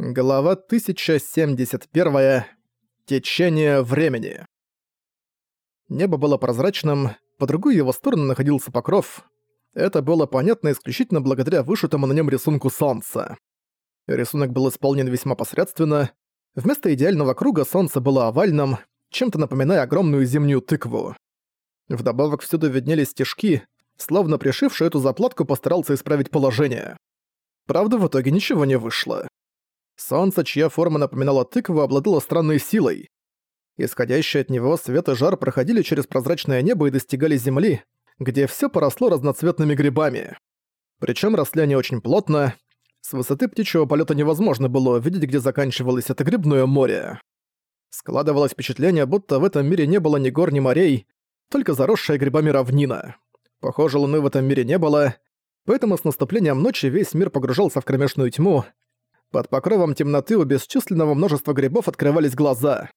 Глава 1071. Течение времени. Небо было прозрачным, по другую его сторону находился покров. Это было понятно исключительно благодаря вышитому на нем рисунку солнца. Рисунок был исполнен весьма посредственно. Вместо идеального круга солнце было овальным, чем-то напоминая огромную зимнюю тыкву. Вдобавок всюду виднелись стежки, словно пришивший эту заплатку постарался исправить положение. Правда, в итоге ничего не вышло. Солнце, чья форма напоминала тыкву, обладало странной силой. Исходящие от него свет и жар проходили через прозрачное небо и достигали земли, где все поросло разноцветными грибами. Причем росли они очень плотно. С высоты птичьего полета невозможно было увидеть, где заканчивалось это грибное море. Складывалось впечатление, будто в этом мире не было ни гор, ни морей, только заросшая грибами равнина. Похоже, луны в этом мире не было, поэтому с наступлением ночи весь мир погружался в кромешную тьму, под покровом темноты у бесчисленного множества грибов открывались глаза.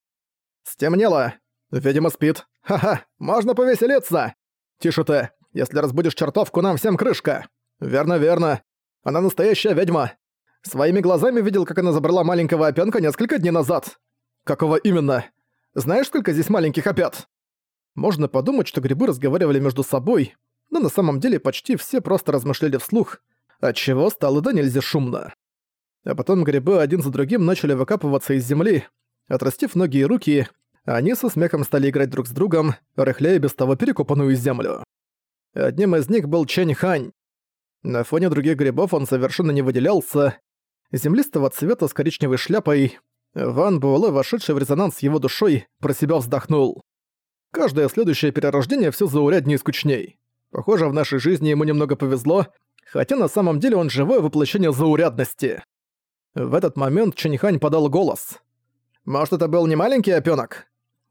«Стемнело! Видимо, спит. Ха-ха, можно повеселиться! Тише ты! Если разбудишь чертовку, нам всем крышка! Верно, верно. Она настоящая ведьма. Своими глазами видел, как она забрала маленького опёнка несколько дней назад. Какого именно? Знаешь, сколько здесь маленьких опят?» Можно подумать, что грибы разговаривали между собой, но на самом деле почти все просто размышляли вслух, отчего стало да нельзя шумно а потом грибы один за другим начали выкапываться из земли. Отрастив ноги и руки, они со смехом стали играть друг с другом, рыхляя без того перекопанную землю. Одним из них был Чэнь Хань. На фоне других грибов он совершенно не выделялся. Землистого цвета с коричневой шляпой, Ван Буэлэ, вошедший в резонанс с его душой, про себя вздохнул. Каждое следующее перерождение все зауряднее и скучней. Похоже, в нашей жизни ему немного повезло, хотя на самом деле он живое воплощение заурядности. В этот момент Чэньхань подал голос. «Может, это был не маленький опёнок?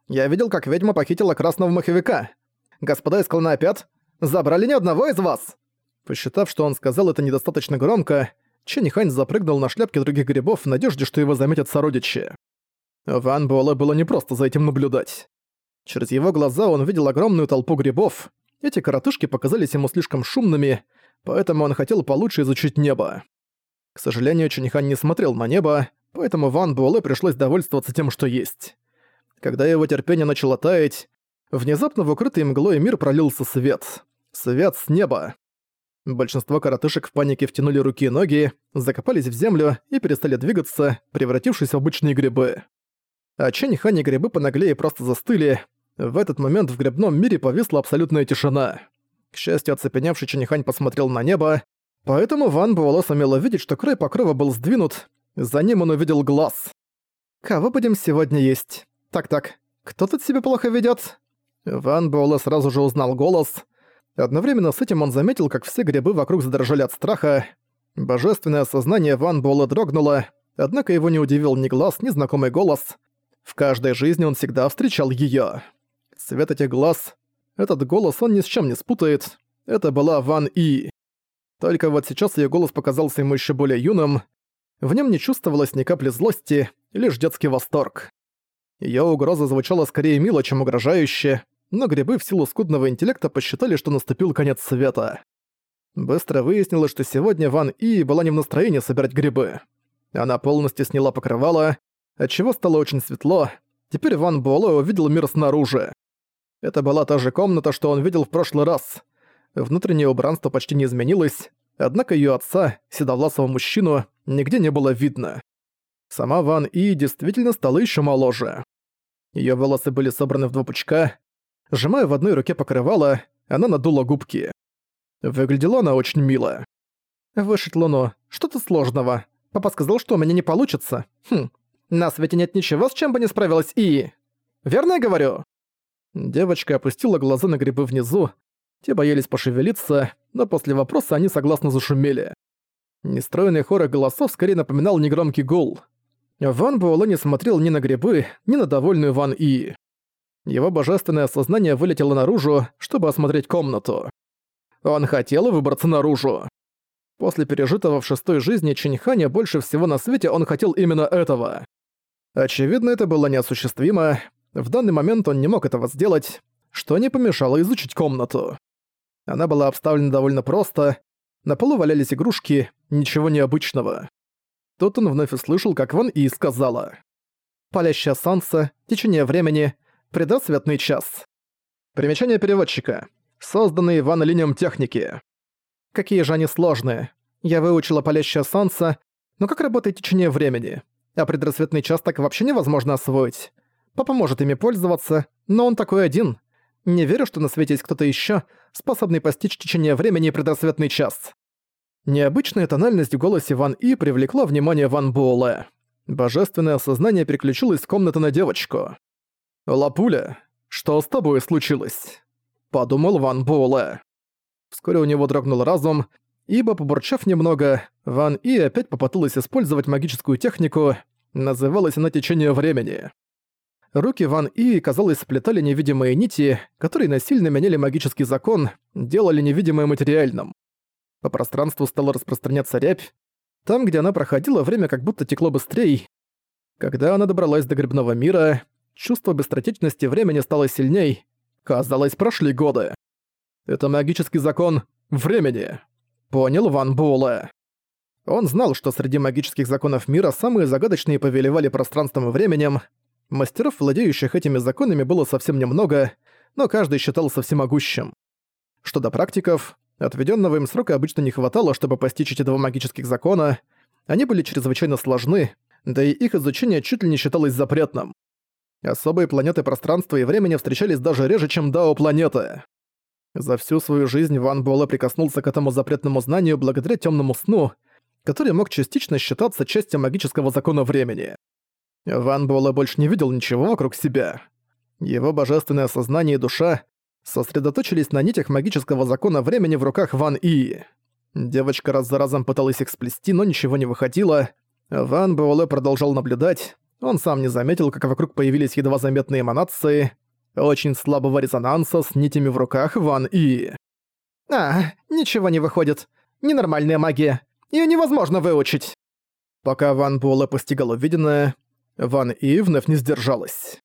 Я видел, как ведьма похитила красного маховика. Господа из клана опят забрали ни одного из вас!» Посчитав, что он сказал это недостаточно громко, Чэньхань запрыгнул на шляпки других грибов в надежде, что его заметят сородичи. Ван Буэлэ было непросто за этим наблюдать. Через его глаза он видел огромную толпу грибов. Эти коротышки показались ему слишком шумными, поэтому он хотел получше изучить небо. К сожалению, Чуньхан не смотрел на небо, поэтому Ван Буэлэ пришлось довольствоваться тем, что есть. Когда его терпение начало таять, внезапно в укрытый мглой мир пролился свет. Свет с неба. Большинство коротышек в панике втянули руки и ноги, закопались в землю и перестали двигаться, превратившись в обычные грибы. А Чэньхан и грибы понаглее просто застыли. В этот момент в грибном мире повисла абсолютная тишина. К счастью, оцепеневший Чэньхань посмотрел на небо, Поэтому Ван Буэлло сумел увидеть, что край покрова был сдвинут, за ним он увидел глаз. «Кого будем сегодня есть? Так-так, кто тут себя плохо ведёт?» Ван Буэлло сразу же узнал голос. Одновременно с этим он заметил, как все грибы вокруг задрожали от страха. Божественное сознание Ван Буэлло дрогнуло, однако его не удивил ни глаз, ни знакомый голос. В каждой жизни он всегда встречал её. Цвет этих глаз, этот голос он ни с чем не спутает. Это была Ван И. Только вот сейчас её голос показался ему ещё более юным. В нём не чувствовалось ни капли злости, лишь детский восторг. Её угроза звучала скорее мило, чем угрожающе, но грибы в силу скудного интеллекта посчитали, что наступил конец света. Быстро выяснилось, что сегодня Ван И была не в настроении собирать грибы. Она полностью сняла покрывало, отчего стало очень светло. Теперь Ван Буэлэ увидел мир снаружи. Это была та же комната, что он видел в прошлый раз. Внутреннее убранство почти не изменилось, однако её отца, седовласого мужчину, нигде не было видно. Сама Ван И действительно стала ещё моложе. Её волосы были собраны в два пучка. Сжимая в одной руке покрывало, она надула губки. Выглядела она очень мило. «Вышить луну. Что-то сложного. Папа сказал, что у меня не получится. Хм. На свете нет ничего, с чем бы не справилась И. Верно я говорю?» Девочка опустила глаза на грибы внизу, те боялись пошевелиться, но после вопроса они согласно зашумели. Нестроенный хор голосов скорее напоминал негромкий гул. Ван Буэлэ не смотрел ни на грибы, ни на довольную Ван И. Его божественное сознание вылетело наружу, чтобы осмотреть комнату. Он хотел выбраться наружу. После пережитого в шестой жизни Чиньханя больше всего на свете он хотел именно этого. Очевидно, это было неосуществимо. В данный момент он не мог этого сделать, что не помешало изучить комнату. Она была обставлена довольно просто. На полу валялись игрушки, ничего необычного. Тут он вновь услышал, как Ван И сказала. «Палящее солнце, течение времени, предрассветный час». Примечание переводчика. Созданные Ван Линем техники. Какие же они сложные. Я выучила палящее солнце, но как работает течение времени? А предрассветный час так вообще невозможно освоить. Папа может ими пользоваться, но он такой один. Не верю, что на свете есть кто-то еще, способный постичь течение времени и предрассветный час. Необычная тональность в голосе Ван И привлекла внимание Ван Буэлэ. Божественное сознание переключилось с комнаты на девочку. «Лапуля, что с тобой случилось?» Подумал Ван Буэлэ. Вскоре у него дрогнул разум, ибо, побурчав немного, Ван И опять попыталась использовать магическую технику, называлась она «Течение времени». Руки Ван И, казалось, сплетали невидимые нити, которые насильно меняли магический закон, делали невидимое материальным. По пространству стала распространяться рябь. Там, где она проходила, время как будто текло быстрее. Когда она добралась до грибного мира, чувство быстротечности времени стало сильней. Казалось, прошли годы. Это магический закон времени. Понял Ван Буэлэ. Он знал, что среди магических законов мира самые загадочные повелевали пространством и временем. Мастеров, владеющих этими законами, было совсем немного, но каждый считался всемогущим. Что до практиков, Отведенного им срока обычно не хватало, чтобы постичь эти два магических закона. Они были чрезвычайно сложны, да и их изучение чуть ли не считалось запретным. Особые планеты пространства и времени встречались даже реже, чем Дао-планеты. За всю свою жизнь Ван Буэлэ прикоснулся к этому запретному знанию благодаря темному сну, который мог частично считаться частью магического закона времени. Ван Буэлэ больше не видел ничего вокруг себя. Его божественное сознание и душа сосредоточились на нитях магического закона времени в руках Ван И. Девочка раз за разом пыталась их сплести, но ничего не выходило. Ван Буэлэ продолжал наблюдать. Он сам не заметил, как вокруг появились едва заметные эманации очень слабого резонанса с нитями в руках Ван И. «А, ничего не выходит. Ненормальная магия. Её невозможно выучить». Пока Ван Буэлэ постигал увиденное, Ван И вновь не сдержалась.